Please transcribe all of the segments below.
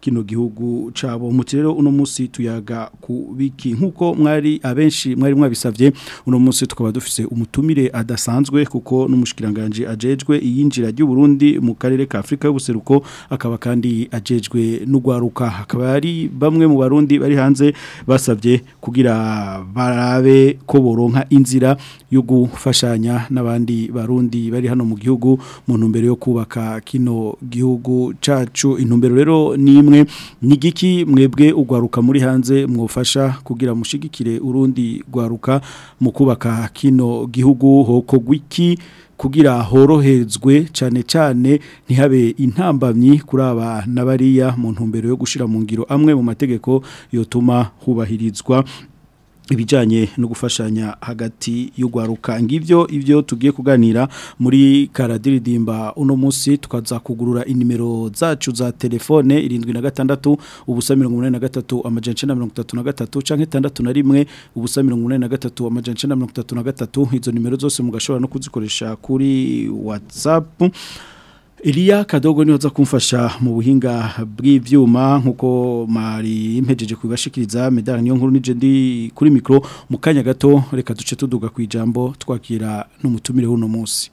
kino gihugu cabo mutirero uno munsi tuyaga kubiki nkuko mwari abenshi mwari mwabisavye uno munsi tukaba dufise umutumire adasanzwe kuko n'umushikiranganje ajejwe iyinjira ry'u Burundi mu karere ka Afrika y'ubuseruko akaba kandi ajejwe n'ugwaruka akaba ari bamwe mu barundi bari hanze basavye kugira barabe ko boronka inzira yo gufashanya n'abandi barundi abarundi bari hano mu gihugu mu ntumbero yo kubaka kino gihugu cacu intumbero rero ni imwe ni giki mwebwe ugwaruka muri hanze mwufasha kugira mushigikire urundi gwaruka mu kubaka kino gihugu hoko gwiki kugira horohezwe cyane cyane ntihabe intambamyi kuri aba na bariya mu ntumbero yo gushyira mu ngiro amwe mu mategeko yotuma hubahirizwa ibijyanye no gufashanya hagati y'urwaruka ngibyo ibyo tugiye kuganira muri karadiridimba uno munsi tukaza kugurura inimero zacu za telefone irindwi na gatandatu ubusa mirongo inani na gatatu amajana icyenda mirongo na gatatu na rimwe ubusa na gatatu na gatatu izo nimero zose mugashobora no kuzikoresha kuri WhatsApp Iliya Kadogo niho za kumfasha mu buhinga bw'ivyuma nkuko mari impejeje kubashikiriza medal niyo nkuru nije ndi kuri micro mu kanya gato reka duce tuduga kwijambo twakira n'umutumire huno munsi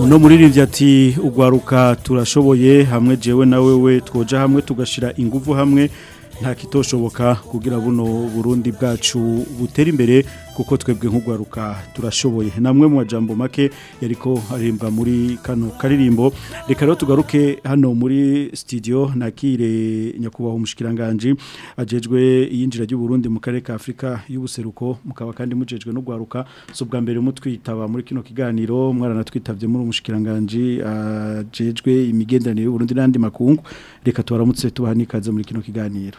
uno muririmbyi ati ugwaruka turashoboye hamwe jewe na wewe twoja hamwe tugashira ingufu hamwe nta kitoshoboka kugira buno burundi bwacu butere imbere kuko twebwe nk'ugwaruka turashoboye namwe mu majambo make yariko arembwa muri kano karirimbo reka rero tugaruke hano muri studio nakire nyakubahwa umushikiranganje ajejwe yinjira ry'u Burundi mu karere ka Afrika y'ubuseruko mukaba kandi mujejwe no gwaruka so bwa mbere mutwitaba muri kino kiganiro mwarana twitavye muri umushikiranganje ajejwe imigenderanire y'u Burundi n'andi makungu reka tubaramutse tubahanikaze muri kino kiganiro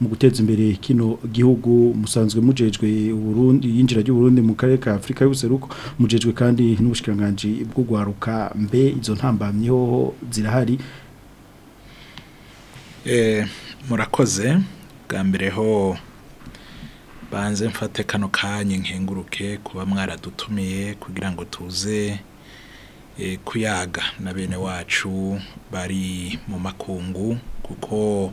mu guteza imbere kino gihugu musanzwe mujejwe Burundi yinjira Burundi mu karere ka Afrika y'ubuseruko mujejwe kandi n'ubushikiranganji bw'urwaruka mbe izo ntambamyeho zirahari eh, murakoze bwa mbere ho banze mfate kano kanya nkenguruke kuba mwaradutumiye kugira ngo tuze eh, kuyaga na bene wacu bari mu makungu kuko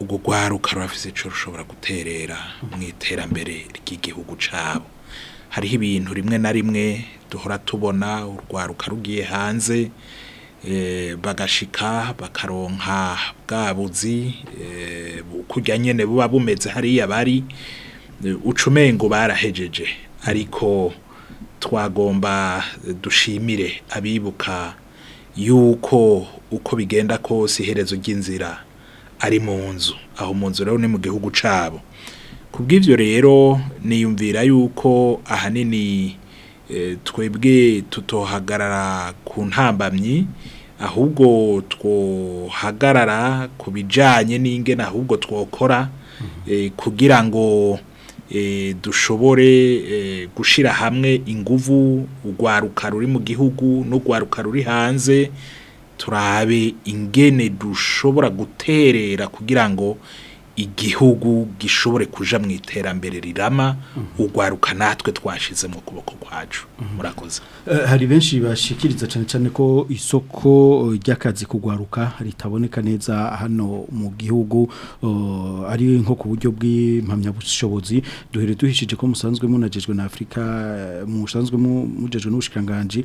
ubwo rwaruka rurafite icyo rushobora guterera mu iterambere ry'igihugu cyabo hariho ibintu rimwe na rimwe duhora tubona urwaruka rugiye hanze eh, bagashika bakaronka bwa buzi eh, kurya nyine buba bumeze hariya bari ucumengo barahejeje ariko twagomba dushimire abibuka yuko uko bigenda kose iherezo ry'inzira ari mu nzu aho mu nzu rero ni mu gihugu cyabo ku bw'ibyo rero niyumvira yuko ahanini eh, twebwe tutohagarara ku ntambamyi ahubwo twohagarara ku bijyanye n'ingena ahubwo twokora mhm. eh, kugira ngo Eh, dushobore eh, gushira hamwe inguvu urwaruka ruri mu gihugu n'urwaruka ruri hanze turabe ingene dushobora guterera kugira ngo igihugu gishobore kuja mu iterambere rirama ugwaruka natwe twashize mu kuboko kwacu murakoze eh, hari benshi bashikiriza cyane cyane ko isoko eh, ry'akazi kugwaruka ritaboneka neza hano mu gihugu oh, ari nko ku buryo bw'impamyabushobozi duhere duhishije ko musanzwe munajejwe na Afrika eh, musanzwe mujejwe n'ubushikanganje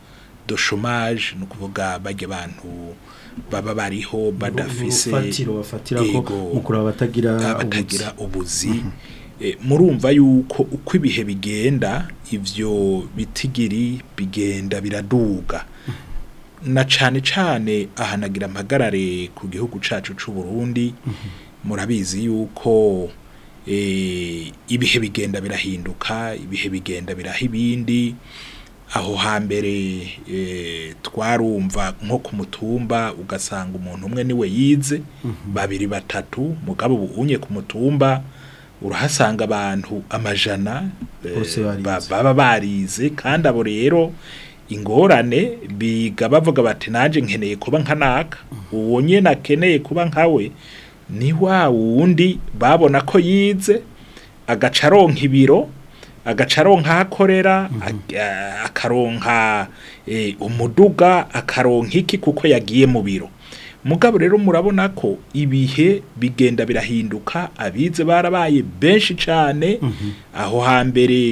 do chômage ni ukuvuga bajye bantu baba bariho badafise ego batagira ubuzi mm-hmm. Eh, murumva yuko uko ibihe bigenda ibyo bitigiri bigenda biraduga na cyane cyane ahanagira amagarare ku gihugu cacu cy'u Burundi murabizi yuko eh, ibihe bigenda birahinduka ibihe bigenda biraha ibindi aho hambere eh, twarumva nko ku mutumba ugasanga umuntu umwe niwe yize babiri batatu mugabo unye ku mutumba urahasanga abantu amajana eh, baba barize kandi abo rero ingorane biga bavuga bati naje nkeneye kuba nkanaka naka uwo nyine akeneye kuba nkawe ni wa wundi babona ko yize agaca aronka ibiro agaca aronka akorera mhm. eh, akaronka eh, umuduga akaronka iki kuko yagiye mu biro mugabo rero murabona ko ibihe bigenda birahinduka abize barabaye benshi cyane mhm. aho hambere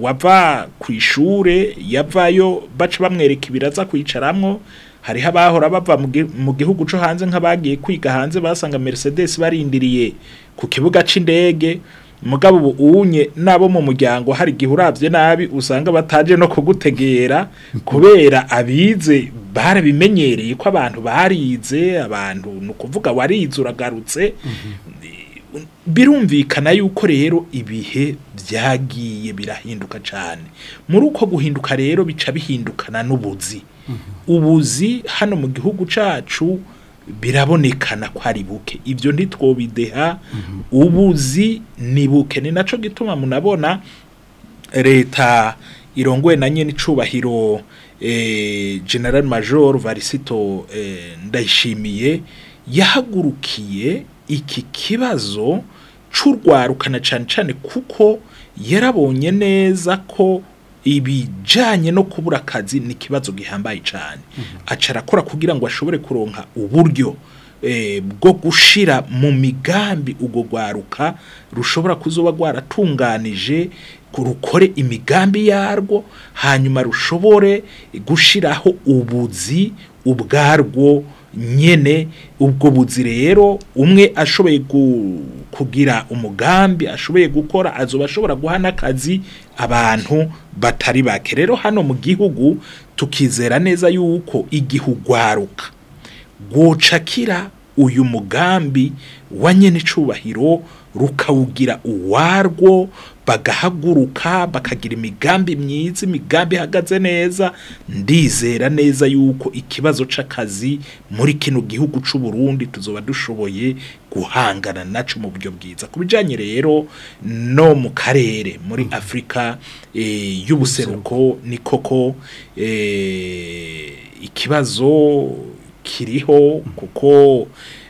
wava ku ishuri yavayo baca bamwereka ibiraza kwicaramwo hariho abahora bava mu gihugu cyo hanze nk'abagiye kwiga hanze basanga Mercedes barindiriye ku kibuga cy'indege mugabo ubu uwunye n'abo mu muryango hari igihe urabye nabi usanga bataje no kugutegera kubera abize barabimenyereye ko abantu barize abantu ni ukuvuga warize uragarutse mhm. birumvikana yuko rero ibihe byagiye birahinduka cyane muri uko guhinduka rero bica bihindukana n'ubuzi mhm. ubuzi hano mu gihugu cyacu birabonekana ko ari buke ibyo ntitwobideha ubuzi ni buke ni nacyo gituma munabona leta irongowe na nyine icubahiro eh, general major varisito eh, ndayishimiye yahagurukiye iki kibazo cy'urwarukana cyane cyane kuko yarabonye neza ko ibijyanye no kubura akazi ni ikibazo gihambaye cyane acara akora kugira ngo ashobore kuronka uburyo eh, bwo gushira mu migambi ubwo rwaruka rushobora kuzuba rwaratunganije rukore imigambi yarwo hanyuma rushobore gushyiraho ubuzi ubwarwo nyine ubwo buzi rero umwe ashoboye kugira umugambi ashoboye gukora azoba ashobora guha n'akazi abantu batari bake rero hano mu gihugu tukizera neza yuko igihe ugwaruka gucakira uyu mugambi wa nyine icubahiro rukawugira uwarwo bagahaguruka bakagira imigambi myiza imigambi ihagaze neza ndizera neza yuko ikibazo cy’akazi muri kino gihugu cy’u Burundi tuzoba dushoboye guhangana nacu mu buryo bwiza Ku bijyanye rero no mu karere muri mm. Afrika e, y'ubuseruko ni koko e, ikibazo kiriho mm. kuko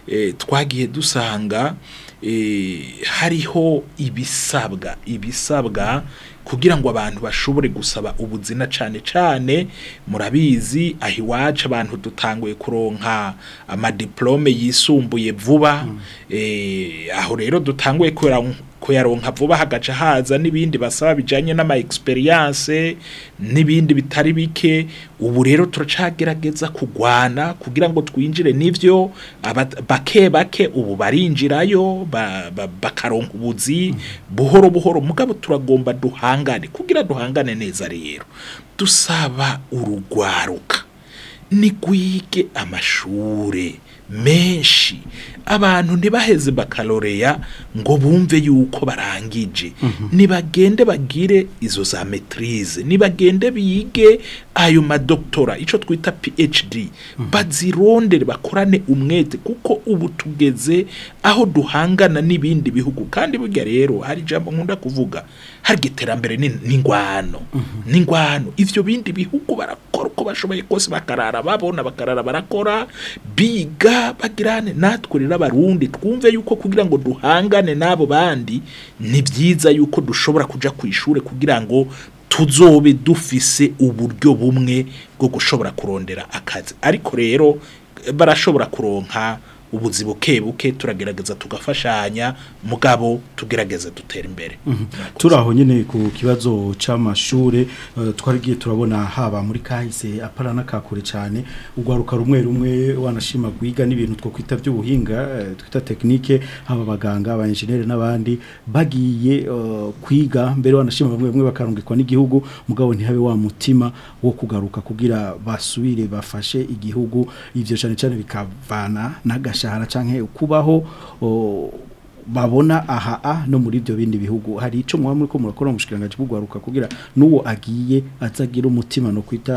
e, twagiye dusanga Eh, hariho ibisabwa ibisabwa kugira ngo abantu bashobore gusaba ubuzina cyane cyane murabizi aho iwacu abantu dutanguye kuronka amadiplome yisumbuye vuba mm. eh, aho rero dutanguye kuronka kuyaronka vuba hagaca haza n'ibindi basaba bijanye n'ama experience n'ibindi bitari bike ubu rero turacagerageza kugwana kugira ngo twinjire nivyo bake bake ubu barinjirayo bakaronka ubuzi buhoro buhoro mugabo turagomba duhangane kugira duhangane neza rero dusaba urugwaruka nikwige amashure menshi abantu ntibaheze bakaloreya ngo bumve yuko barangije mhm. nibagende bagire izo za metirize nibagende bige ayo madoktora icyo twita phd mhm. bazirondere bakorane umwete kuko ubu tugeze aho duhangana n'ibindi bihugu kandi burya rero hari ijambo nkunda kuvuga hari iterambere n'ingwano mhm. n'ingwano ibyo bindi bihugu barakora uko bashoboye kose bakarara barababona bakarara barakora biga bagirane natwe rero abarundi twumve yuko kugira ngo duhangane n'abo bandi ni byiza yuko dushobora kujya ku ishuri kugira ngo tuzobe dufise uburyo bumwe bwo gushobora kurondera akazi ariko rero barashobora kuronka ubuzi buke buke turagerageza tugafashanya mugabo tugerageza dutera imbere mhm. turaho nyine ku kibazo cy'amashure eh, twarigiye turabona haba muri kahise apara n'akakure cyane ugaruka rumwe rumwe wanashima guhiga n'ibintu two kwita by'ubuhinga eh, twita tekinike haba baganga aba engineer n'abandi bagiye eh, kwiga mbere wanashima bamwe bamwe bakarungikwa n'igihugu mugabo ntihabe wa mutima wo kugaruka kugira basubire bafashe igihugu ivyo cyane cyane bikavana n'agash imishahara canke kubaho babona aha a no muri ibyo bindi bihugu hari icyo muba muri ko murakora umushikiranganji bw'ugwaruka kugira n'uwo agiye atagira umutima no kwita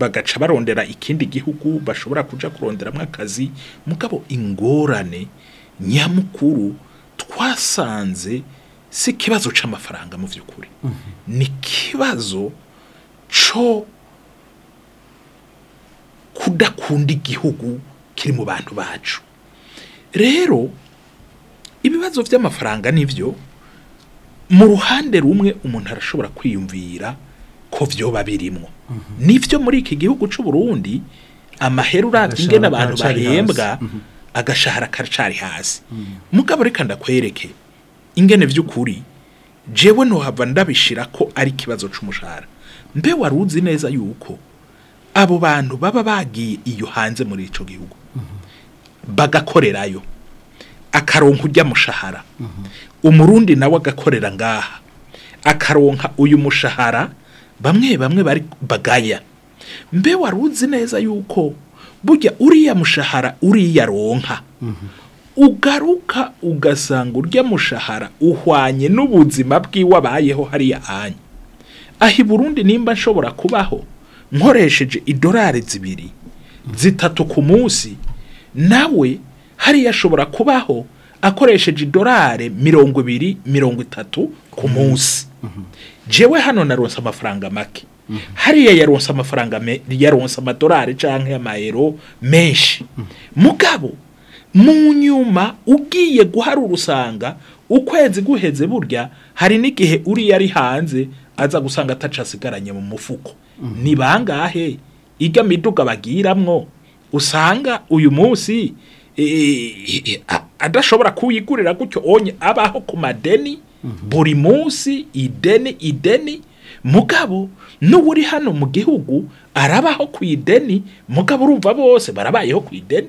bagaca barondera ikindi gihugu bashobora kuja kuronderamo akazi mugabo ingorane nyamukuru twasanze si ikibazo cyamafaranga mu byukuri mm -hmm. ni kibazo co kudakunda igihugu kiri mu bantu bacu rero ibibazo by'amafaranga nibyo mu ruhande rumwe umuntu arashobora kwiyumvira ko byoba birimo mhm. nibyo muri iki gihugu cy'u Burundi amahera urabye ingena abantu bahembwa mhm. agashahara karacari hasi mhm. mugabo reka ndakwereke ingene by'ukuri jewe ntuhava ndabishira ko ari ikibazo cy'umushahara mbe wari uzi neza yuko abo bantu baba bagiye iyo hanze muri icyo gihugu bagakorerayo akaronka ujya mushahara umurundi nawe agakorera ngaha akaronka uyu mushahara bamwe bamwe bari bagaya mbe wari uzi neza yuko burya uriya mushahara uriya ronka mhm. ugaruka ugasanga urya mushahara uhwanye n'ubuzima bw'iwabayeho hariya anya aho i burundi nimba nshobora kubaho nkoresheje idorari zibiri zitatu ku munsi nawe hariya ashobora kubaho akoresheje idolari mirongo ibiri mirongo itatu ku mhm. munsi mhm. jewe hano naronse amafaranga make mhm. hariya yaronse amafaranga yaronse amadolari cyangwa amayero menshi mugabo mu nyuma ugiye guhari usanga ukwezi guheze burya hari n'igihe uriya ari hanze aza gusanga atacasigaranye mu mufuko ni bangahe ijya miduga bagiramwo usanga uyu munsi adashobora kuyigurira gutyo onye abaho ku madeni mhm. buri munsi ideni ideni mugabo n'ubu hano mu gihugu arabaho ku ideni mugabo urumva bose barabayeho ku ideni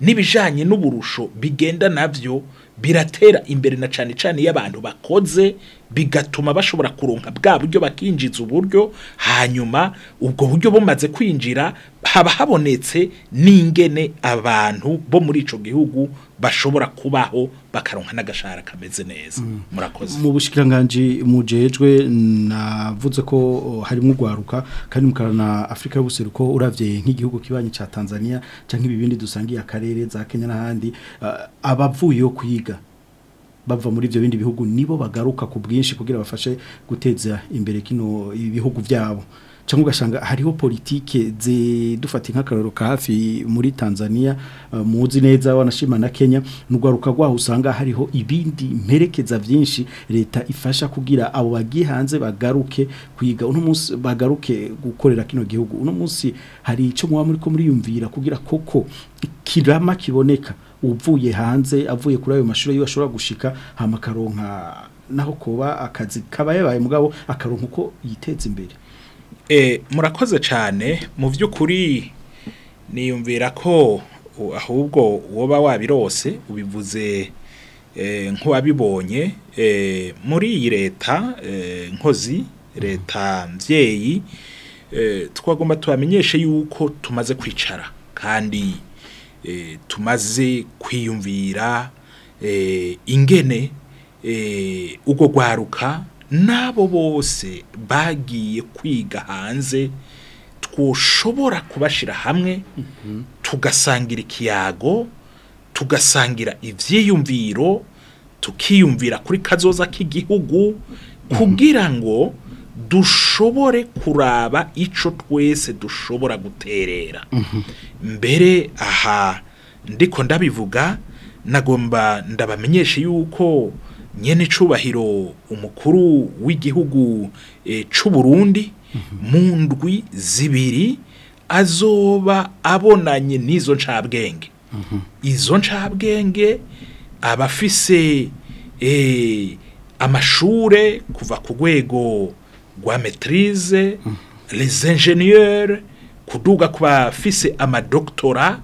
n'ibijyanye n'uburusho bigenda nabyo biratera imbere na cyane cyane iyo abantu bakoze bigatuma bashobora kuronka bwa buryo bakinjiza uburyo hanyuma ubwo buryo bumaze kwinjira haba habonetse n'ingene abantu bo muri icyo gihugu bashobora kubaho bakaronka n'agashahara kameze neza mm. murakoze mu bushikiranganji mujejwe navuze ko harimo urwaruka kandi mukarana Afrika y'ubuseruko urabye nk'igihugu kibanyi cya tanzania cyangwa ibibindi dusangiye akarere za kenya n'ahandi abavuye kwiga bava muri ibyo bindi bihugu nibo bagaruka ku bwinshi kugira bafashe guteza imbere kino ibihugu byabo cyangwa ugasanga hariho politike zidufatiye nk'akararo ka hafi muri tanzania uh, muzi neza wanashima na kenya n’ugaruka gwa usanga hariho ibindi merekeza byinshi leta ifasha kugira abo bagiye hanze bagaruke kwiga uno munsi bagaruke gukorera kino gihugu uno munsi hari icyo muba muri ko muri yumvira kugira koko Kirama kiboneka uvuye hanze avuye kuri ayo mashuri yiwe ashobora gushika hamakaronka naho kuba akazi kaba yabaye mugabo akaronka uko yiteza imbere Eh, murakoze cyane mu by'ukuri niyumvira ko ahubwo woba wabirose ubivuze eh, nk'uwabibonye eh, muri iyi leta nkozi leta mbyeyi twagomba tubamenyeshe yuko tumaze kwicara kandi tumaze kwiyumvira ingene ubwo rwaruka n'abo bose bagiye kwiga hanze twoshobora kubashyira hamwe tugasangira ikiyago tugasangira ibyiyumviro tukiyumvira kuri kazoza k'igihugu kugira ngo dushobore kuraba icyo twese dushobora guterera mbere aha ndiko ndabivuga nagomba ndabamenyeshe yuko nyene cubahiro umukuru w'igihugu eh, c'u Burundi mu mhm. ndwi zibiri azoba abonanye n'izo ncabwenge mhm. izo ncabwenge abafise eh, amashure kuva ku rwego rwa metirize mhm. les ingenieurs kuduga ku bafise amadoktora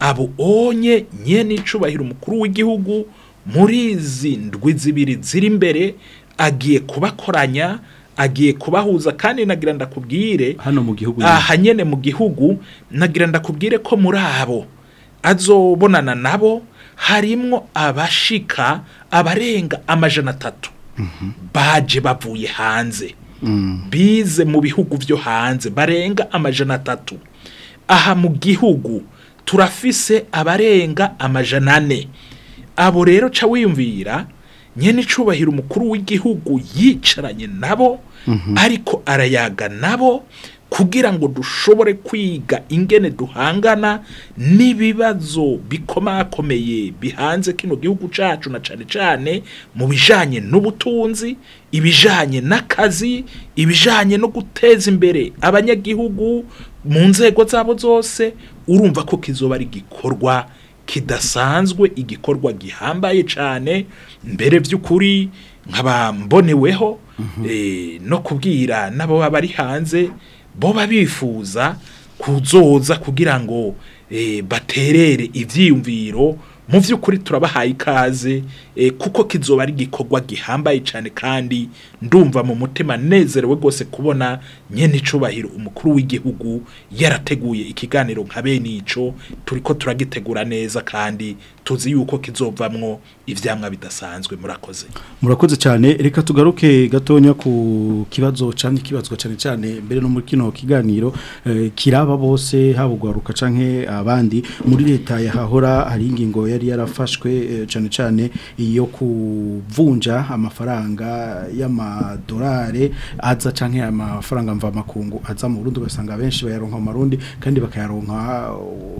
abo onye nyene icubahiro umukuru w'igihugu muri izi ndwi zibiri ziri imbere agiye kubakoranya agiye kubahuza kandi nagira ndakubwire hano mu gihugu aha nyine mu gihugu nagira ndakubwire ko muri abo azobonana nabo harimo abashika abarenga amajana atatu mhm. baje bavuye hanze mm. bize mu bihugu byo hanze barenga amajana atatu aha mu gihugu turafise abarenga amajana ane abo rero ca wiyumvira nyine icubahira umukuru w'igihugu yicaranye nabo mhm. ariko arayaga nabo kugira ngo dushobore kwiga ingene duhangana n'ibibazo bikomakomeye bihanze kino gihugu cacu na cyane cyane mu bijanye n'ubutunzi ibijanye n'akazi ibijanye no guteza imbere abanyagihugu mu nzego zabo zose urumva ko kizoba ari igikorwa kidasanzwe igikorwa gihambaye cyane mbere by'ukuri nk'abamboneweho mhm. eh, no kubwira n'abo baba bari hanze boba bifuza kuzoza kugira ngo eh, baterere ibyiyumviro mu by'ukuri turabahaye ikaze Eh, kuko kizoba ari igikorwa gihambaye cyane kandi ndumva mu mutima nezerewe rwose kubona nyine icubahiro umukuru w'igihugu yarateguye ikiganiro nka bene icyo turi ko turagitegura neza kandi tuzi yuko kizovamwo ibyamwa bidasanzwe murakoze murakoze cyane reka tugaruke gatonya ku kibazo cyane kibazwa cyane cyane mbere no muri kino kiganiro eh, kiraba bose haba canke abandi muri leta yahahora hari ingingo yari yarafashwe eh, cyane cyane iyo kuvunja amafaranga y'amadolari aza canke amafaranga mva makungu aza mu Burundi ugasanga abenshi bayaronka mu Burundi kandi bakayaronka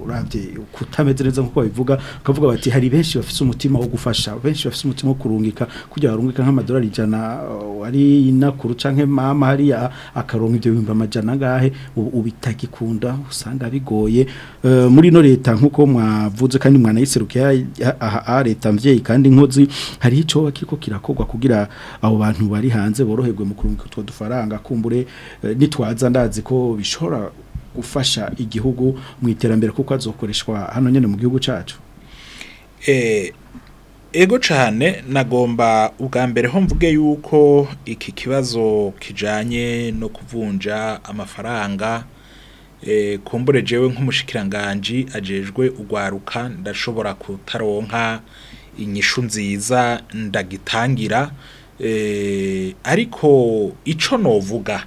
uravye kutameze neza nkuko babivuga bakavuga bati hari benshi bafise umutima wo gufasha benshi bafite umutima wo kurungika kugira barungika nk'amadolari ijana ari inakuru canke mama hariya akaronka ibyo bimba amajana ngahe ubitakikunda usanga bigoye eh, muri no leta nkuko mwavuze kandi mwanayiserukiye aha leta mvyeyi kandi nkoze muzi hari ico kiko kirakogwa kugira abo bantu bari hanze boroherwe mu kurunga utwo dufaranga kumbure eh, nitwaza ndazi ko bishora gufasha igihugu mu iterambere kuko azokoreshwa hano nyene mu gihugu cacu eh ego cyane nagomba ubwa mbere ho mvuge yuko iki kibazo kijanye no kuvunja amafaranga eh, kumbure jewe nk'umushikiranganji ajejwe ugwaruka ndashobora kutaronka inyishu nziza ndagitangira eh, ariko icyo novuga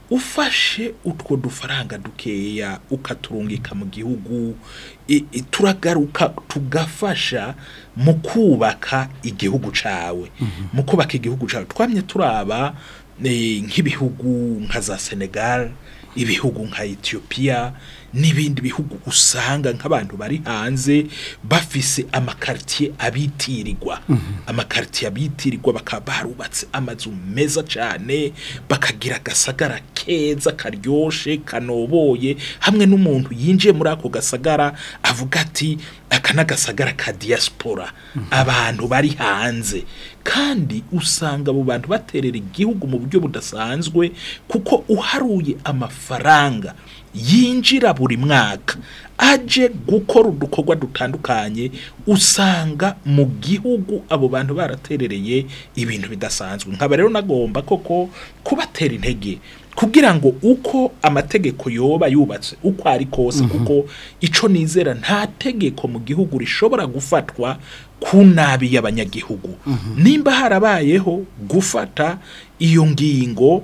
ufashe utwo dufaranga dukeya ukaturungika mu gihugu turagaruka tugafasha mu kubaka igihugu cawe mhm. mu kubaka igihugu cawe twamye turaba eh, nk'ibihugu nka za senegal ibihugu nka etiyopiya n'ibindi bihugu usanga nk'abantu bari hanze bafise amakaritiye abitirirwa mhm. amakaritiye abitirirwa bakaba barubatse amazu meza cyane bakagira agasagara keza karyoshe kanoboye hamwe n'umuntu yinjiye muri ako gasagara avuga ati aka n'agasagara ka diaspora mhm. abantu bari hanze kandi usanga abo bantu baterera igihugu mu buryo budasanzwe kuko uharuye amafaranga yinjira buri mwaka aje gukora udukorwa dutandukanye usanga mu gihugu abo bantu baraterereye ibintu bidasanzwe nkaba rero nagomba koko kubatera intege kugira ngo uko amategeko yoba yubatse uko ari kose mhm. kuko icyo nizera nta tegeko mu gihugu rishobora gufatwa ku nabi y'abanyagihugu mhm. nimba harabayeho gufata iyo ngingo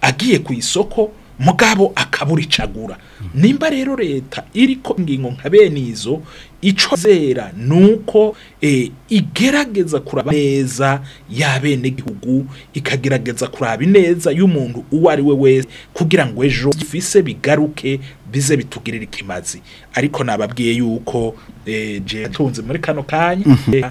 agiye ku isoko mugabo akaburicagura nimba rero leta iri ko ingingo nka bene izo icyo zera ni uko eh, igerageza kuraba neza y'abenegihugu ikagerageza kuraba ineza y'umuntu uwo ari we wese kugira ngo ejo gifise bigaruke bize bitugirira ikimazi ariko nababwiye yuko eh, je atunze muri kano kanya mhm. eh,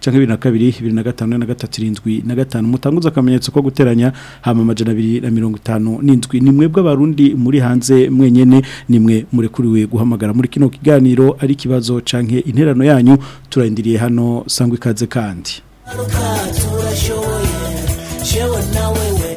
canke 2225 itatu na gatanu mutanguza akamenyetso ko guteranya hama amajana abiri na mirongo itanu n'indwi ni mwebwe abarundi muri hanze mwenyene ni mwe murekuriwe guhamagara muri kino kiganiro ari ikibazo canke interano yanyu turarindiriye hano sangwa ikaze kandi Shewe na wewe,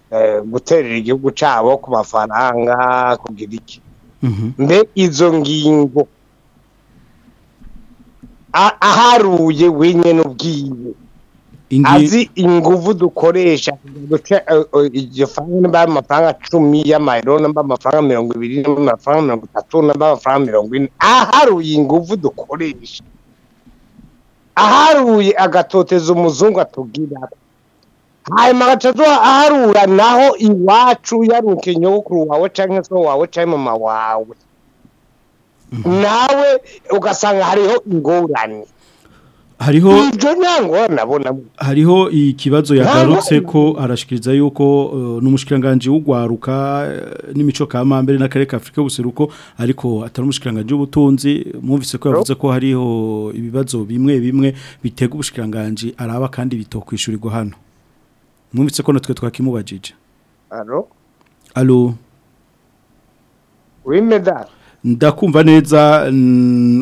Eh, guterera igihugu cyabo ku mafaranga kugira iki mbe mhm. izo ngingo aharuye wenye n'ubwiwe azi inguvu dukoresha eh, eh, iryo faranga nimba ari amafaranga cumi y'amayero nimba amafaranga mirongo ibiri nimba amafaranga mirongo itatu nimba amafaranga mirongo ine aharuye inguvu dukoresha aharuye agatotezo umuzungu atubwira hanyuma agacazo aharura naho iwacu yaruke nyogokuru wawe cyangwa se wawe cyangwa mama wawe mm-hmm. nawe ugasanga hariho ingorane hariho hariho ikibazo yagarutse ko arashikiriza yuko uh, n'umushikiranganje w'ugwaruka uh, n'imico kamambere n'akarere ka Afrika buseruko ariko atari umushikiranganje w'ubutunzi mwumvise ko yavuze ko hariho ibibazo bimwe bimwe bitega ubushikiranganje araba kandi bitokwishurirwa hano mwumvise ko natwe twakimubajije alo alo wimeda ndakumva neza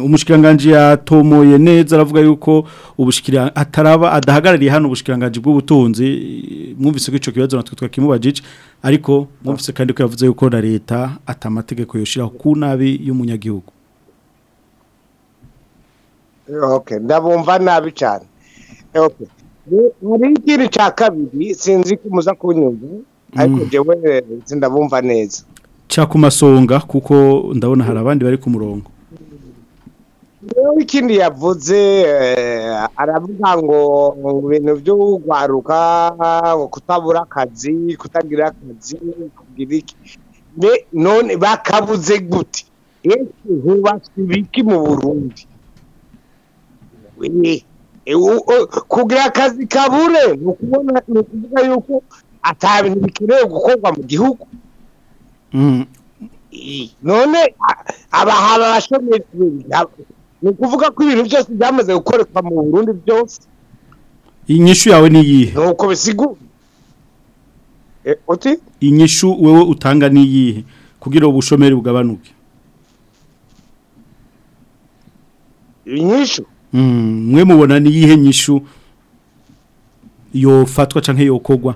umushikiranganji yatomoye neza aravuga yuko ubushikira ataraba adahagarariye hano ubushikiranganje bw'ubutunzi mwumvise ko ico kibazo natwe twakimubajije ariko mwumvise kandi ko yavuze yuko na leta atamategeko yoshira ku nabi y'umunyagihugu eh, okay ndabumva nabi cyane eh, okay hariho ikindi cya kabiri sinzi ko muza kunyumva ariko mm. njyewe ndabumva neza cya ku masonga kuko ndabona hari abandi bari ku murongo ikindi yavuze eh, aravuga ngo mu bintu byo kwaruka kutabura akazi kutagira akazi kugira iki none bakabuze gute hubatswe ibiki mu burundi Eh, kugira akazi kabure ni ukuvuga yuko ata bintu gukorwa mu gihugu mm. none abahaba bashomeye ni ukuvuga ko ibintu byose byamaze gukoreshwa mu burundi byose inyishu yawe ni iyihe ni uko bisigura eh, inyishu wowe utanga ni iyihe kugira ubushomeri bugabanuke inyishu Mm, mwe mubona n'iyihe nyishu yofatwa cyangwa yokogwa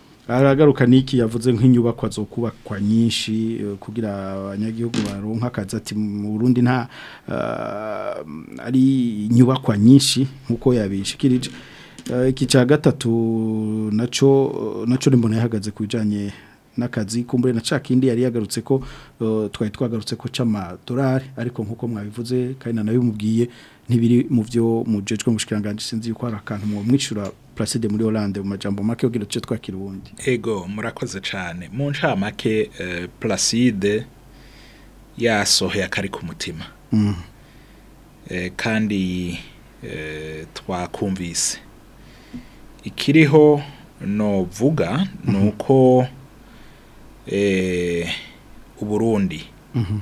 aragaruka niki yavuze nk'inyubako azokubakwa nyinshi eh, kugira abanyagihugu baronka akazi ati mu Burundi nta eh, ari inyubakwa nyinshi nkuko yabishikirije eh, iki cya gatatu nacyo nacyo nimbona yahagaze ku bijyanye n'akazi kumbure na cakindi yari yagarutse ko twari twagarutse ko c'amadolari ariko nkuko mwabivuze kandi nanabimubwiye ntibiri mu byo mujejwe mu bushikiranganje sinzi yuko hari akantu mwomwishura Placide muri Hollande mu majambo make yo gice twakira ubundi ego murakoze cyane mu ncamake eh, Placide yasohoye akari ku mutima mm. eh, kandi eh, twakumvise ikiriho novuga mm-hmm. ni uko uburundi mm-hmm.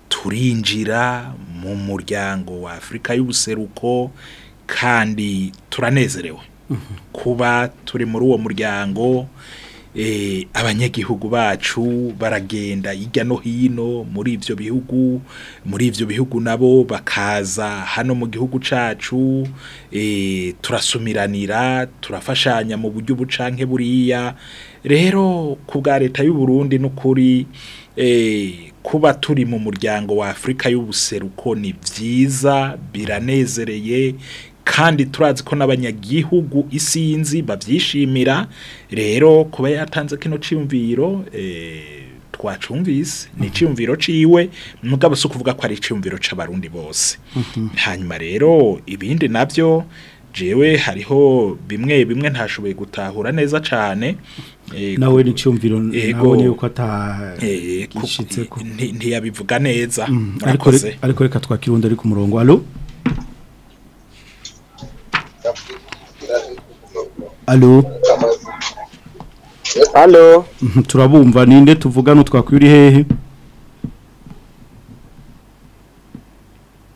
turinjira mu muryango wa afurika y'ubuseruko kandi turanezerewe mhm. kuba turi muri uwo muryango Eh, abanyagihugu bacu baragenda ijya no hino muri ivyo bihugu muri ivyo bihugu nabo bakaza hano mu gihugu cacu eh, turasumiranira turafashanya mu buryo bucanke buriya rero ku bwa leta y'u Burundi n'ukuri eh, kuba turi mu muryango wa Afrika y'ubuseruko ni byiza biranezereye kandi turazi ko n'abanyagihugu isi y'inzi babyishimira rero kuba yatanze kino cyumviro eh, twacumvise ni icyumviro mhm. ciwe mugabo si ukuvuga ko ari icyumviro cy'abarundi bose mhm. hanyuma rero ibindi nabyo jewe hariho bimwe bimwe ntashoboye gutahura neza cyane eh, nawe n'icyumviro nawe niyo ko ntiyabivuga neza mm, ariko reka twakirunda ari ku murongo alo alo alo turabumva ninde tuvuga n'utwakwiye uri hehe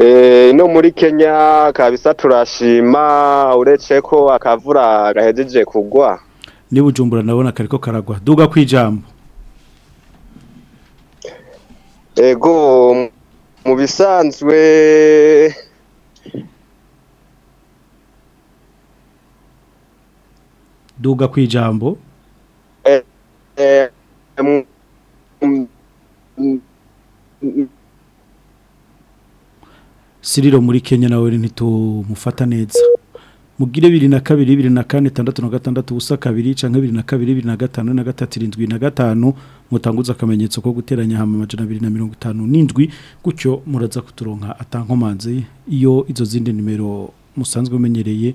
eh, no muri kenya kabisa turashima uretse ko akavura gahejeje kugwa niba ujumbura nabona kari ko karagwa duga ku ijambo ego mu bisanzwe duga ku ijambo siriro muri kenya nawe ntitumufata neza mugire bibiri na kabiri bibiri na kane itandatu na gatandatu ubusa kabiri cyangwa bibiri na kabiri bibiri na gatanu na gatatu irindwi na gatanu mutanguza akamenyetso ko guteranya hama amajana abiri na mirongo itanu n'indwi gutyo muraza kuturonka atankomanze iyo izo zindi nimero musanzwe umenyereye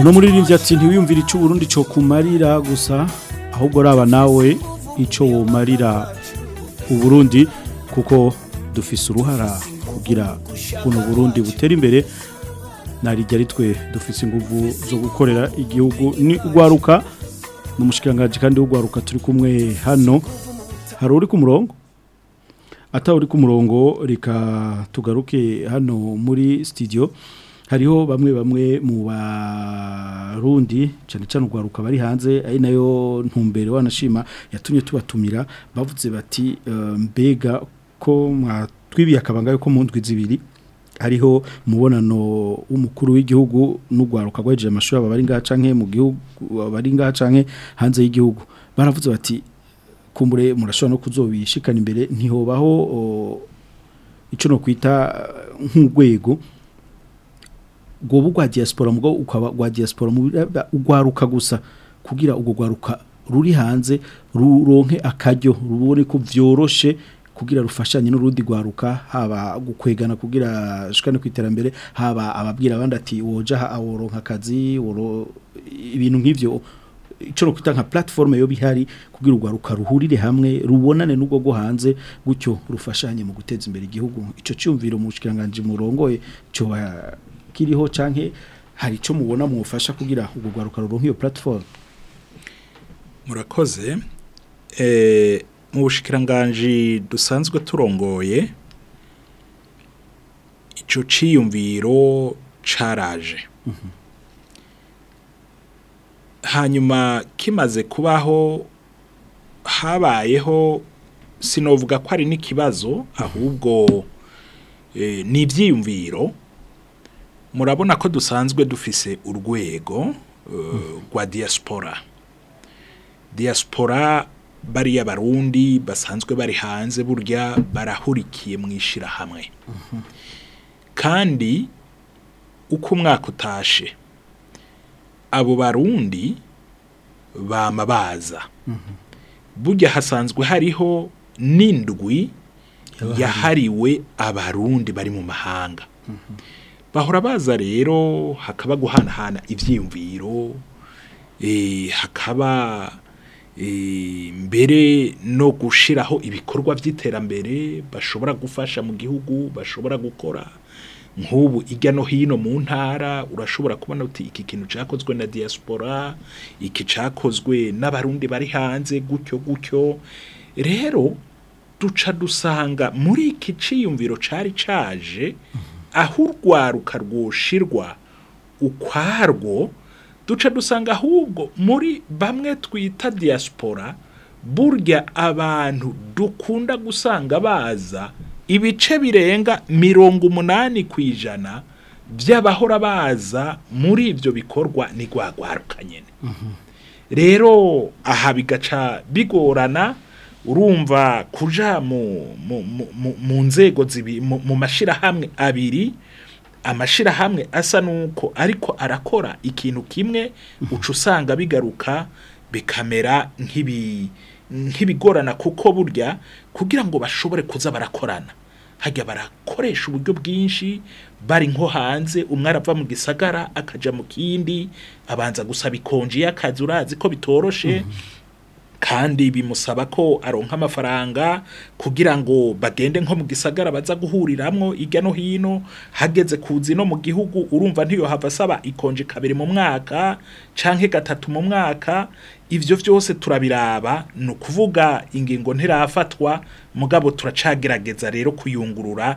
uno muririmbyi ati ntiwiyumvire icyo uburundi cyo kumarira gusa ahubwo raba nawe icyo wumarira uburundi kuko dufise uruhara kugira buno burundi butera imbere narijya ari twe dufise ingufu zo gukorera igihugu ni ugwaruka n'umushikiranganji kandi ugwaruka turi kumwe hano hari uri ku murongo ata uri ku murongo rika tugaruke hano muri studio hariho bamwe bamwe mu barundi cyane cyane urwaruka bari hanze ari nayo ntumbere wanashima yatumye tubatumira bavuze bati ehm, mbega ko mwatwibiye akabanga ko mu ndwi zibiri hariho mubonano w'umukuru w'igihugu n'urwaruka rwagejeje amashuri aba bari ngaha canke mu gihugu bari ngaha canke hanze y'igihugu baravuze bati kumbure murashobora no kuzobishikana imbere ntihobaho ico no kwita nk'urwego uh, gobu gwa diaspora mugo ukaba gwa diaspora eh, ugwaruka gusa kugira ugo gwaruka ruri hanze ruronke akaryo rubone ko vyoroshe kugira rufashanye n'urundi gwaruka haba gukwegana kugira shikane kwiterambere haba ababwira abandi ati woja aworonka woronka kazi woro ibintu nk'ivyo icoro kwita platform yo bihari kugira ugwaruka ruhurire hamwe rubonane n'ubwo go hanze gucyo rufashanye mu guteza imbere igihugu ico cyumviro mu shikiranganje murongoye cyo kiriho canke hari ico mubona mufasha kugira ubwo gwaruka ruronka iyo platform murakoze eh mu bushikiranganje dusanzwe turongoye ico ciyumviro caraje mm -hmm. hanyuma kimaze kubaho habayeho sinovuga ko ari n'ikibazo ahubwo eh, n'ibyiyumviro murabona ko dusanzwe dufise urwego eh, rwa diaspora diaspora bariya barundi basanzwe bari hanze burya barahurikiye mu ishyirahamwe kandi uko umwaka utashe abo barundi bamabaza baza burya hasanzwe hariho n'indwi yahariwe abarundi bari mu mahanga bahora baza rero hakaba guhanahana ibyiyumviro eh, hakaba eh, mbere no gushyiraho ibikorwa by'iterambere bashobora gufasha mu gihugu bashobora gukora nk'ubu ijya no hino mu ntara urashobora kubona uti iki kintu cyakozwe na diaspora iki cyakozwe n'abarundi bari hanze gutyo gutyo rero duca dusanga muri iki cyiyumviro cyari cyaje mhm. aho urwaruka rwoshirwa ukwarwo duca dusanga ahubwo muri bamwe twita diaspora burya abantu dukunda gusanga baza ibice birenga mirongo umunani ku ijana by'abahora baza muri ibyo bikorwa ni rwagwaruka nyine mhm. rero aha bigaca bigorana urumva kuja mu nzego mu mashyirahamwe abiri amashyirahamwe asa n'uko ariko arakora ikintu kimwe uca usanga bigaruka bikamera nk'ibigorana kuko burya kugira ngo bashobore kuza barakorana hajya barakoresha uburyo bwinshi bari nko hanze umwe arava mu gisagara akajya mu kindi abanza gusaba ikonji y'akazi urazi ko bitoroshe mhm. kandi bimusaba ko aronka amafaranga kugira ngo bagende nko mu gisagara baza guhuriramwo hirya no hino hageze kuzi no mu gihugu urumva ntiyohava asaba ikonje kabiri mu mwaka canke gatatu mu mwaka ibyo byose turabiraba ni kuvuga ingingo ntirafatwa mugabo turacagerageza rero kuyungurura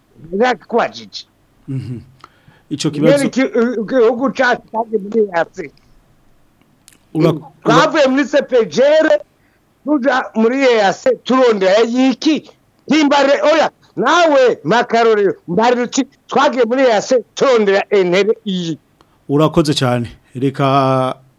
ndakwajije mhm ico kibazo igihugu cyacu cyaje muri yase twavuye muri sepejere tuja muri yase turondera yiki himbare oya nawe makarorero mbariro twagiye muri yase turondera enere iyi urakoze cyane reka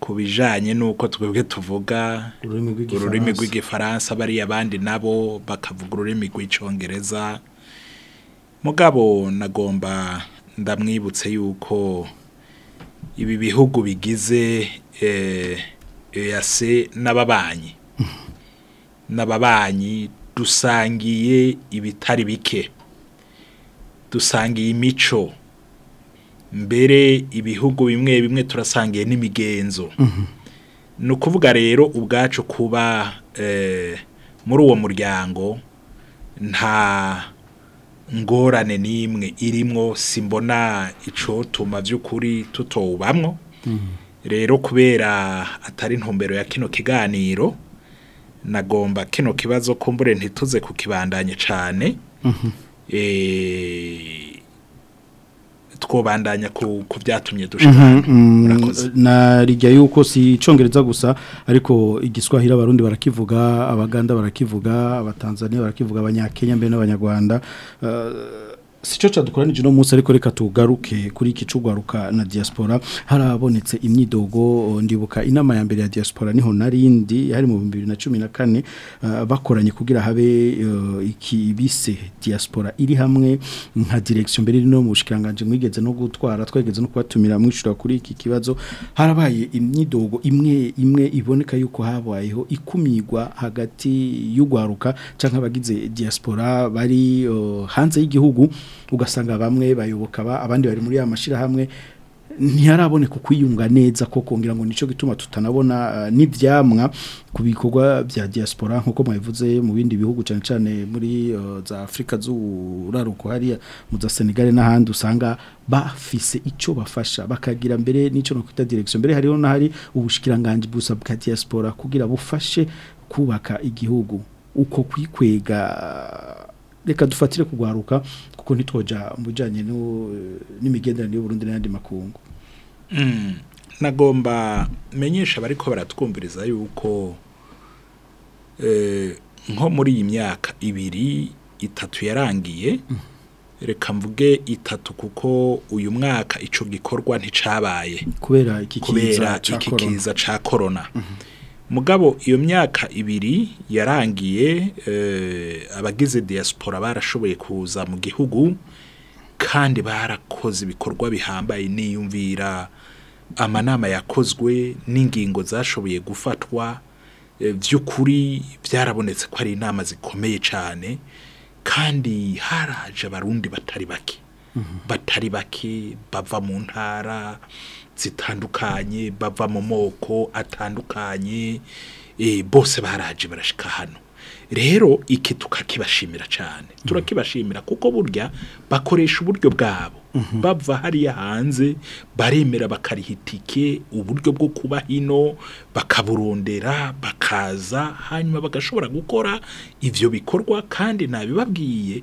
ku bijanye n'uko twebwe tuvuga ururimi rw'igifaransa bariya abandi nabo bakavuga ururimi rw'icyongereza mugabo nagomba ndamwibutse yuko ibi bihugu bigize eyase eh, n'ababanyi hmm. n'ababanyi dusangiye ibitari bike dusangiye imico mbere ibihugu bimwe bimwe turasangiye n'imigenzo mhm. ni ukuvuga rero ubwacu kuba eh, muri uwo muryango nta ngorane n'imwe irimwo simbona icotuma by'ukuri tutowubamwo mhm. rero kubera atari intumbero ya kino kiganiro nagomba kino kibazo kumbure ntituze kukibandanye cyane mhm. eh, twobandanya ku byatumye mhm, mm, na rijya yuko si icongereza gusa ariko igiswahili abarundi barakivuga abaganda barakivuga abatanzania barakivuga abanyakenya mbere n'abanyarwanda uh, sico cadukoranije no munsi ariko reka tugaruke kuri iki cugaruka na diaspora harabonetse imyidogo oh, ndibuka inama ya mbere ya diaspora niho narindi hari mu 2014 uh, bakoranye kugira habe uh, ikibise diaspora iri hamwe nka direction mbere no mushikanganje mwigeze no gutwara twegeze no kubatumira mwishura kuri iki kibazo harabaye imyidogo imwe imwe iboneka yuko habayeho ikumigwa hagati y'ugwaruka cyangwa abagize diaspora bari oh, hanze y'igihugu ugasanga bamwe bayoboka abandi bari muri ya mashyirahamwe ntiharaboneka kwiyunga neza ko kongera ngo nicyo gituma tutanabona eh, n'ibyamwa ku bikorwa bya diaspora nk'uko mwabivuze mu bindi bihugu cyane cyane muri eh, za afurika z'uraruko hariya mu za senegali n'ahandi usanga bafise icyo bafasha bakagira mbere n'icyo no kwita direkisiyo mbere hariho na n'ahari ubushikiranganji busa bwa diaspora kugira bufashe kubaka igihugu uko kwikwega reka dufatire kugwaruka kuko ntitwoja mu bijyanye n'imigenderanire y'uburundi n’andi makungu hmm. nagomba menyesha abari ko baratwumviriza yuko eh, nko muri iyi myaka ibiri itatu yarangiye mm. reka mvuge itatu kuko uyu mwaka ico gikorwa nticabaye kubera iki kiza ca corona mm-hmm. mugabo iyo myaka ibiri yarangiye eh, abagize diaspora barashoboye kuza mu gihugu kandi barakoze ibikorwa bihambaye niyumvira amanama yakozwe n'ingingo zashoboye gufatwa by'ukuri eh, byarabonetse ko ari inama zikomeye cyane kandi haraje abarundi batari bake mhm. batari bake bava mu ntara zitandukanye bava mu moko atandukanye eh, bose baraje barashika hano rero iki tukakibashimira cyane mm. turakibashimira kuko burya bakoresha uburyo bwabo mm-hmm. bava hariya hanze baremera bakariha itike uburyo bwo kuba hino bakaburondera bakaza hanyuma bagashobora gukora ibyo bikorwa kandi nabibabwiye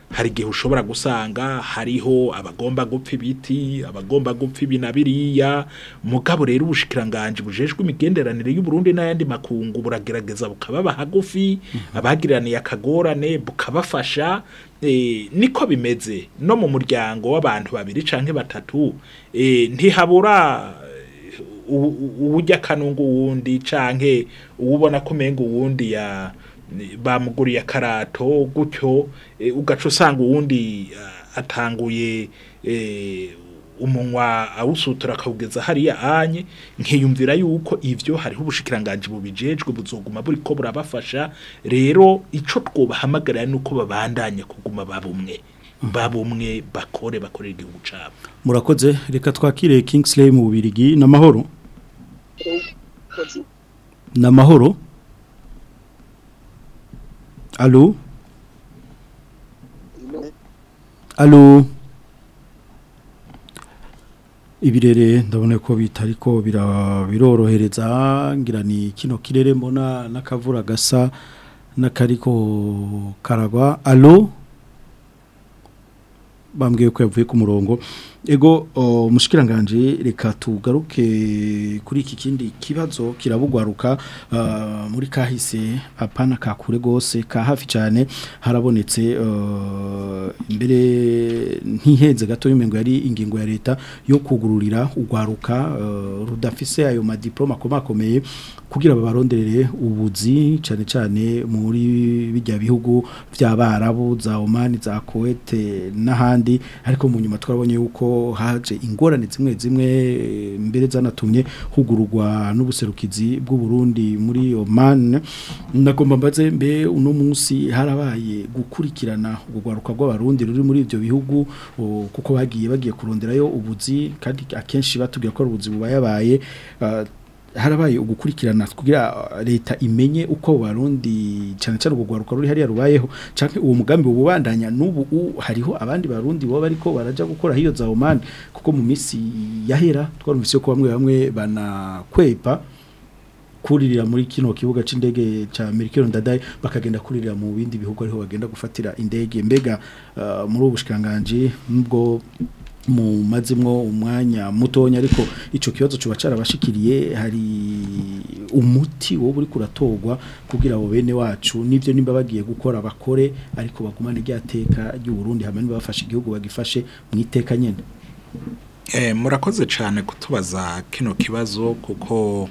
hari igihe ushobora gusanga hariho abagomba gupfa ibiti abagomba gupfa biriya mugabo rero ubushikiranganje bujejwe imigenderanire y'uburundi n'ayandi makungu buragerageza bukababa hagufi mhm. abagiraniye akagorane bukabafasha e, niko bimeze no mu muryango w'abantu babiri cyangwa batatu e, ntihabura ubujya akanunga uwundi cyangwa uwubona ko umenga uwundi ya bamuguriye karato gutyo e, ugaca usanga uwundi atanguye e, umunwa awusutura akawugeza hariya anye nkiyumvira yuko ibyo hariho ubushikiranganji bubijejwe buzoguma buriko burabafasha rero ico twobahamagarira nuko babandanye kuguma babumwe babumwe bakore bakorera igihugu cabo murakoze reka twakire Kingsley mu Bubirigi namahoro namahoro Allô Allô ibirere ndabona ko bitari ko birorohereza ngira ni kino kirere mbona n'akavura gasa n'akariko karagwa alo bambwiye ko yavuye ku murongo ego umushikiranganje reka tugaruke kuri iki kindi kibazo kirabugwaruka uh, muri kahise apana kakure gose ka hafi cyane harabonetse uh, imbere ntiheze gato y'umengo yari ingingo ya leta yo kugururira ugwaruka uh, rudafise ayo madiploma komakomeye kugira babaronderere ubuzi cyane cyane muri bijya bihugu barabu za Oman za Kuwait n'ahandi ariko mu nyuma twabonye uko haje ingorane zimwe zimwe mbere zanatumye hugururwa n'ubuserukizi bw'u Burundi muri Oman ndagomba mbaze mbe uno munsi harabaye gukurikirana ubugwaruka bw'abarundi ruri muri ibyo bihugu kuko bagiye bagiye kuronderayo ubuzi kandi akenshi batubwira ko ubuzi bubayabaye uh, harabaye ugukurikirana kugira leta imenye uko barundi cyane cyane urugwaruka ruri hariya rubayeho canke uwo mugambi ububandanya n'ubu hariho abandi barundi bo ko baraja gukora hiyo za Oman kuko mu misi yahera twarumvise ko bamwe bamwe banakwepa kuririra muri kino kibuga c'indege ca Amerika ndadaye bakagenda kuririra mu bindi bihugu ariho bagenda gufatira indege mbega uh, muri ubushikanganje nubwo mumazimwo umwanya mutonya ariko ico kibazo cuba carabashikiriye hari umuti wo buri kuratogwa kugira abo bene wacu nivyo nimba bagiye gukora bakore ariko bagumane ryateka ry'u Burundi hamwe n'abafashe igihugu bagifashe mwiteka nyene eh murakoze cyane kutubaza kino kibazo kuko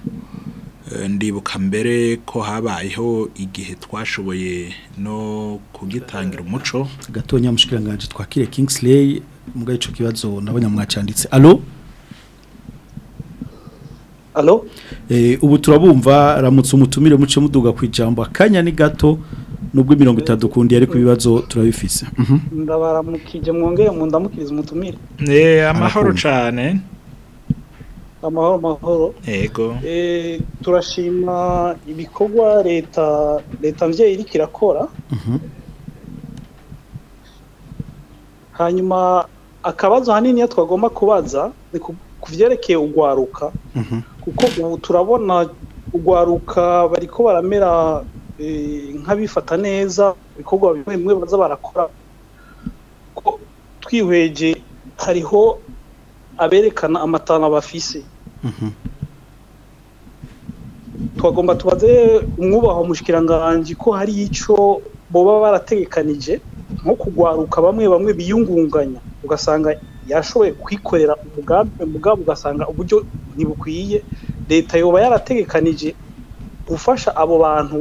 eh, ndibuka mbere ko habayeho igihe twashoboye no kugitangira umuco gatonya mushikiranganje twakire Kingsley mbwa ico kibazo nabonye mwacanditse allo allo eh ubu turabumva ramutse umutumire muce muduga kwijambo akanya ni gato nubwo mirongo itatu kundi ariko ibibazo turabifise mhm. ndabaramukije mwongere mu ndamukiriza umutumire eh amahoro cyane amahoro amahoro yego eh turashima ibikorwa leta leta mvye iri kirakora mhm. hanyuma akabazo ahanini twagomba kubaza ni ku byerekeye ugwaruka mhm. kuko ubu turabona ugwaruka bari ko baramera eh, nk'abifata neza ibikorwa bimwe bimwe baza barakora twihweje hariho aberekana amatana bafise mhm. twagomba tubaze umwubaho mushyikiranganji ko hari icyo boba barategekanije nko kugwaruka bamwe bamwe biyungunganya ugasanga yashoboye kwikorera umugambi umugambi ugasanga uburyo ntibukwiye leta yoba yarategekanije gufasha abo bantu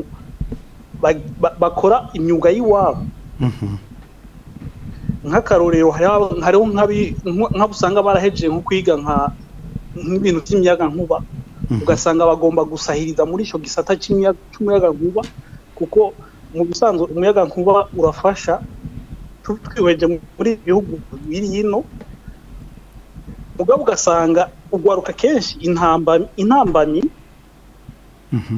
bakora imyuga y'iwabo mm-hmm. nk'akarorero hariho nk'abo usanga barahejeje nko kwiga nk'ibintu by'imiyaga nkuba mm-hmm. ugasanga bagomba gusahiriza muri icyo gisata cy'umuyaga nkuba kuko mu bisanzwe umuyaga nkuba urafasha twihweje muri ibi bihugu biri hino mugabo ugasanga ugwaruka kenshi intambamyi mhm.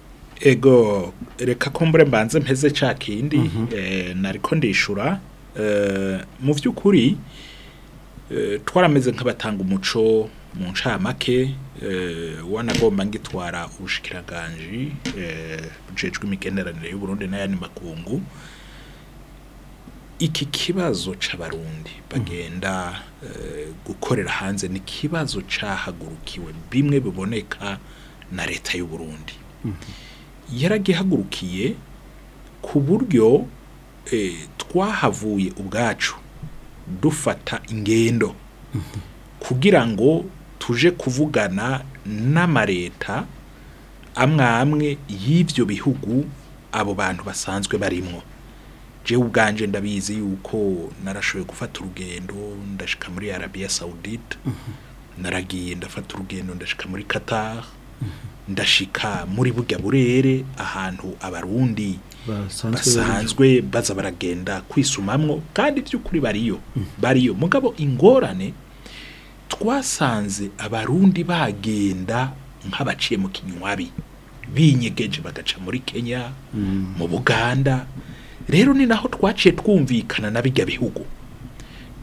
ego reka kumbure mbanze mpeze cya kindi mhm. eh, nariko ndishura eh, mu by'ukuri eh, twarameze nk'abatanga umuco mu ncamake eh, wanagomba ngitwara ubushikiranganje bujejwe imigenderanire y'u Burundi n'ayandi makungu iki kibazo cy'abarundi bagenda eh, gukorera hanze ni ikibazo cyahagurukiwe bimwe biboneka na leta y'u Burundi yaragihagurukiye ku buryo eh, twahavuye ubwacu dufata ingendo kugira ngo tuje kuvugana n'amareta amwe amwe y'ibyo bihugu abo bantu basanzwe barimo jewe ubwanje ndabizi yuko narashoboye gufata urugendo ndashika muri Arabia Saudite mhm. naragiye ndafata urugendo ndashika muri Qatar mhm. ndashika muri burya burere ahantu abarundi basanzwe baza baragenda kwisumamwo kandi by'ukuri bariyo mhm. bariyo mugabo ingorane twasanze abarundi bagenda nk'abaciye mu kinywabi binyegeje bagaca muri kenya mu buganda rero ni naho twaciye twumvikana na bijya bihugu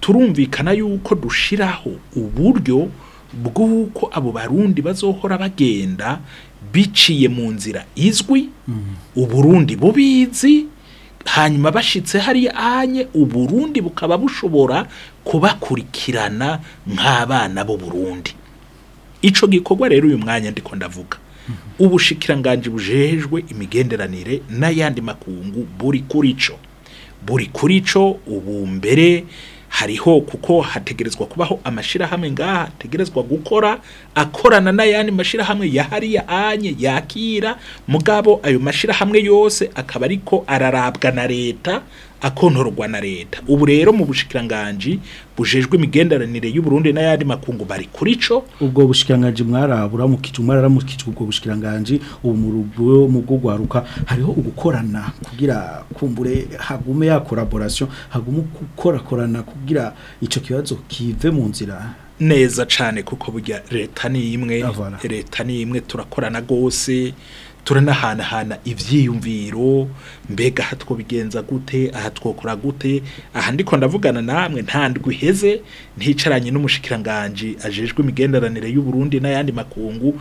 turumvikana yuko dushyiraho uburyo bw'uko abo barundi bazohora bagenda biciye mu nzira izwi mm-hmm. uburundi bubizi hanyuma bashyitse hariya anye uburundi bukaba bushobora kubakurikirana nk'abana b'uburundi icyo gikorwa rero uyu mwanya ndiko ndavuga Ubushikiranganje bujejwe imigenderanire n'ayandi makungu buri kuri cyo buri kuri cyo ubu mbere hariho kuko hategerezwa kubaho amashyirahamwe ngaha hategerezwa gukora akorana n'ayandi mashyirahamwe ya hariya anye yakira mugabo ayo mashyirahamwe yose akaba ariko ararabwa na leta akontorwa na leta ubu rero mu bushikiranganji bujejwe imigenderanire y'u Burundi n'ayandi makungu bari kuri co ubwo bushikiranganji mwarabura mu mu mwaramukije ubwo bushikiranganji ubu mu rugo mu gugwaruka hariho ugukorana kugira kumbure hagume ya collaboration hagume gukora korana kugira ico kibazo kive mu nzira neza cyane kuko burya leta ni imwe leta ni imwe turakorana gose turanahanahana ibyiyumviro mbega aha twobigenza gute aha twokora gute aha ndiko ndavugana namwe nta ndwi iheze nticaranye n'umushikiranganji ajejwe imigenderanire y'u Burundi n'ayandi makungu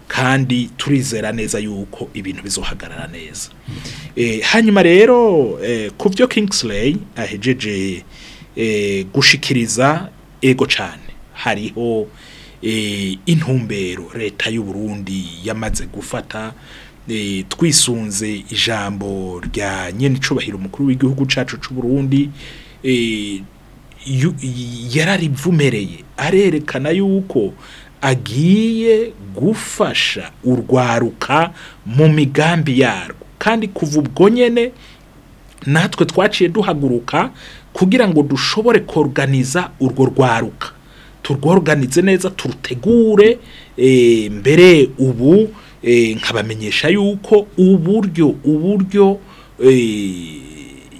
kandi turizera neza yuko ibintu bizohagarara neza eh, hanyuma rero eh, ku byo Kingsley ahejeje eh, gushikiriza ego cyane hariho intumbero leta y'u Burundi yamaze gufata twisunze ijambo rya nyine icubahiro umukuru w'igihugu cacu cy'u Burundi yararivumereye arerekana yuko agiye gufasha urwaruka mu migambi yarwo kandi kuva ubwo nyine natwe twaciye duhaguruka kugira ngo dushobore koruganiza urwo rwaruka turworuganize neza turutegure eh, mbere ubu eh, nkabamenyesha yuko uburyo uburyo eh,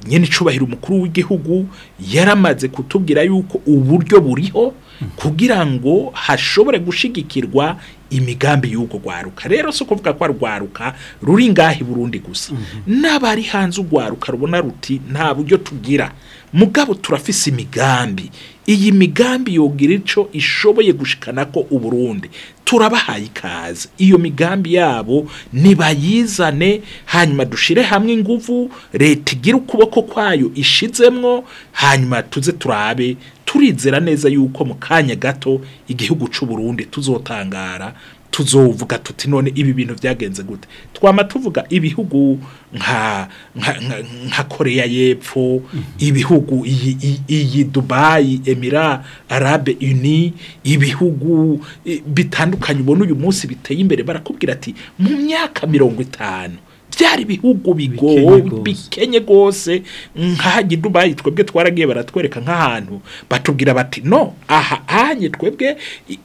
nyine icubahiro umukuru w'igihugu yaramaze kutubwira yuko uburyo buriho kugira ngo hashobore gushigikirwa imigambi y'urwo rwaruka rero si ukuvuga ko rwaruka ruri ngahi burundi gusa mhm. n'abari hanze urwaruka rubona ruti nta buryo tugira mugabo turafise imigambi iyi migambi yogira icyo ishoboye gushikana ko uburundi turabahaye ikaze iyo migambi yabo nibayizane hanyuma dushire hamwe ingufu leta igira ukuboko kwayo ishizemwo hanyuma tuze turabe turizera neza yuko mu kanya gato igihugu cy'u Burundi tuzotangara tuzovuga tuti none ibi bintu byagenze gute twama tuvuga ibihugu nka nka koreya y'epfo mhm. ibihugu iyi Dubai emira arabe uni ibihugu eh, bitandukanye ubona uyu munsi biteye imbere barakubwira ati mu myaka mirongo itanu byari ibihugu bikenye rwose nk'ahajya dubayi twebwe twaragiye baratwereka nk'ahantu batubwira bati no aha ahanye twebwe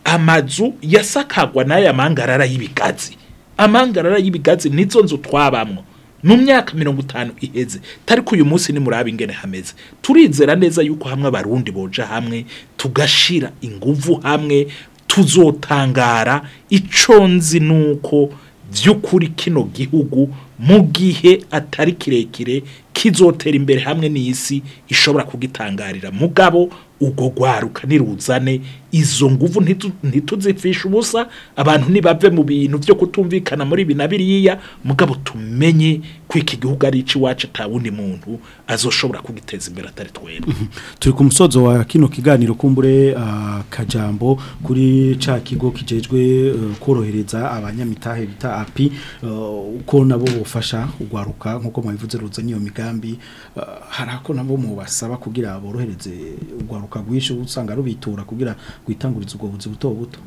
amazu yasakagwa n'aya mangarara y'ibigazi amangarara y'ibigazi nizo nzu twabamo mu myaka mirongo itanu iheze tari ko uyu munsi ni muri ab'ingene hameze turizera neza yuko hamwe abarundi boja hamwe tugashira inguvu hamwe tuzotangara icyo nzi ni uko by'ukuri kino gihugu mu gihe atari kirekire kizotera imbere hamwe n'isi ishobora kugitangarira mugabo ubwo rwaruka niruzane izo nguvu ntituzipfishe ubusa abantu ntibave mu bintu byo kutumvikana muri ibi na biriya mugabo tumenye ko iki gihugu ari icy'iwacu nta wundi muntu azoshobora kugiteza imbere atari twebwe mhm. turi ku musozo wa kino kiganiro kumbure akajambo ah, kuri cya kigo kijejwe eh, korohereza abanyamitahe bita api eh, uko nabo bufasha urwaruka nk'uko mubivuze ruzanye iyo migambi eh, hari ako nabo mubasaba kugira borohereze urwaruka ukagwisha usanga rubitura kugira gwitanguriza ubwo buzi buto buto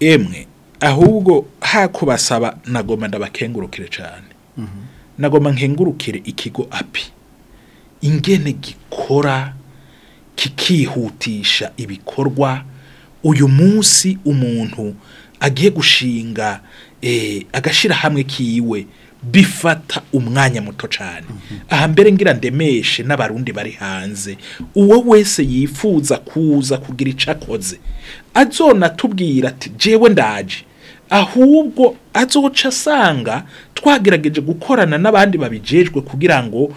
emwe ahubwo hakubasaba nagoma ndabakengurukire cyane mhm. nagoma nkengurukire ikigo api ingene gikora kikihutisha ibikorwa uyu munsi umuntu agiye gushinga eh, agashira hamwe kiwe bifata umwanya muto cyane aha mbere ngira ndemeshe n'abarundi bari hanze uwo wese yifuza kuza kugira icyo akoze azona atubwira ati jewe ndaje ahubwo azoca asanga twagerageje gukorana n'abandi babijejwe kugira ngo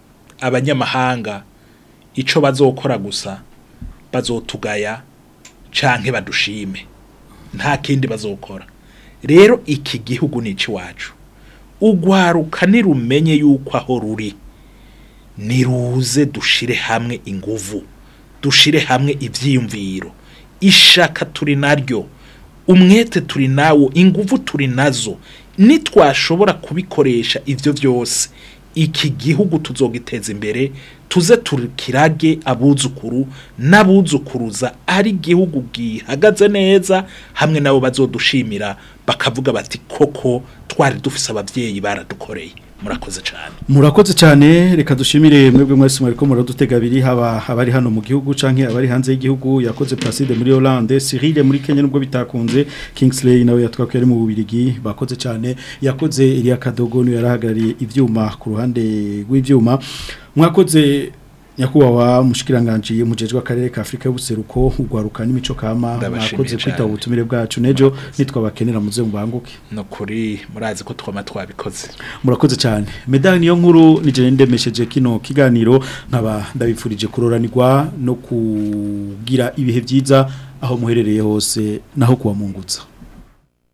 abanyamahanga icyo bazokora gusa bazotugaya canke badushime nta kindi bazokora rero iki gihugu ni iwacu ugwaruka nirumenye yuko aho ruri niruze dushire hamwe inguvu dushire hamwe ibyiyumviro ishaka turi naryo umwete turi nawo inguvu turi nazo nitwashobora kubikoresha ibyo byose iki gihugu tuzogiteza imbere tuze turikirage abuzukuru n'abuzukuruza ari igihugu gihagaze neza hamwe nabo bazodushimira bakavuga bati koko twari dufise ababyeyi baradukoreye murakoze cyane murakoze cyane reka dushimire mwebwe mwese mwari ko muradutega abiri haba abari hano mu gihugu canke abari hanze y'igihugu yakoze Placide muri Hollande Cyril muri Kenya nubwo bitakunze Kingsley nawe yatwako yari mu bubirigi bakoze cyane yakoze Elia Kadogo yarahagariye ivyuma ku ruhande rw'ivyuma mwakoze nyakubahwa mushikiranganje mujejwe akarere ka Afrika y'ubuseruko ugwaruka n'imico kama mwakoze kwita ubutumire bwacu nejo nitwa bakenera muze mubanguke no kuri murazi ko twoma twabikoze murakoze cyane medani yo nkuru ni je ndemesheje kino kiganiro nkaba ndabipfurije kuroranirwa no kugira ibihe byiza aho muherereye hose naho kuwamungutsa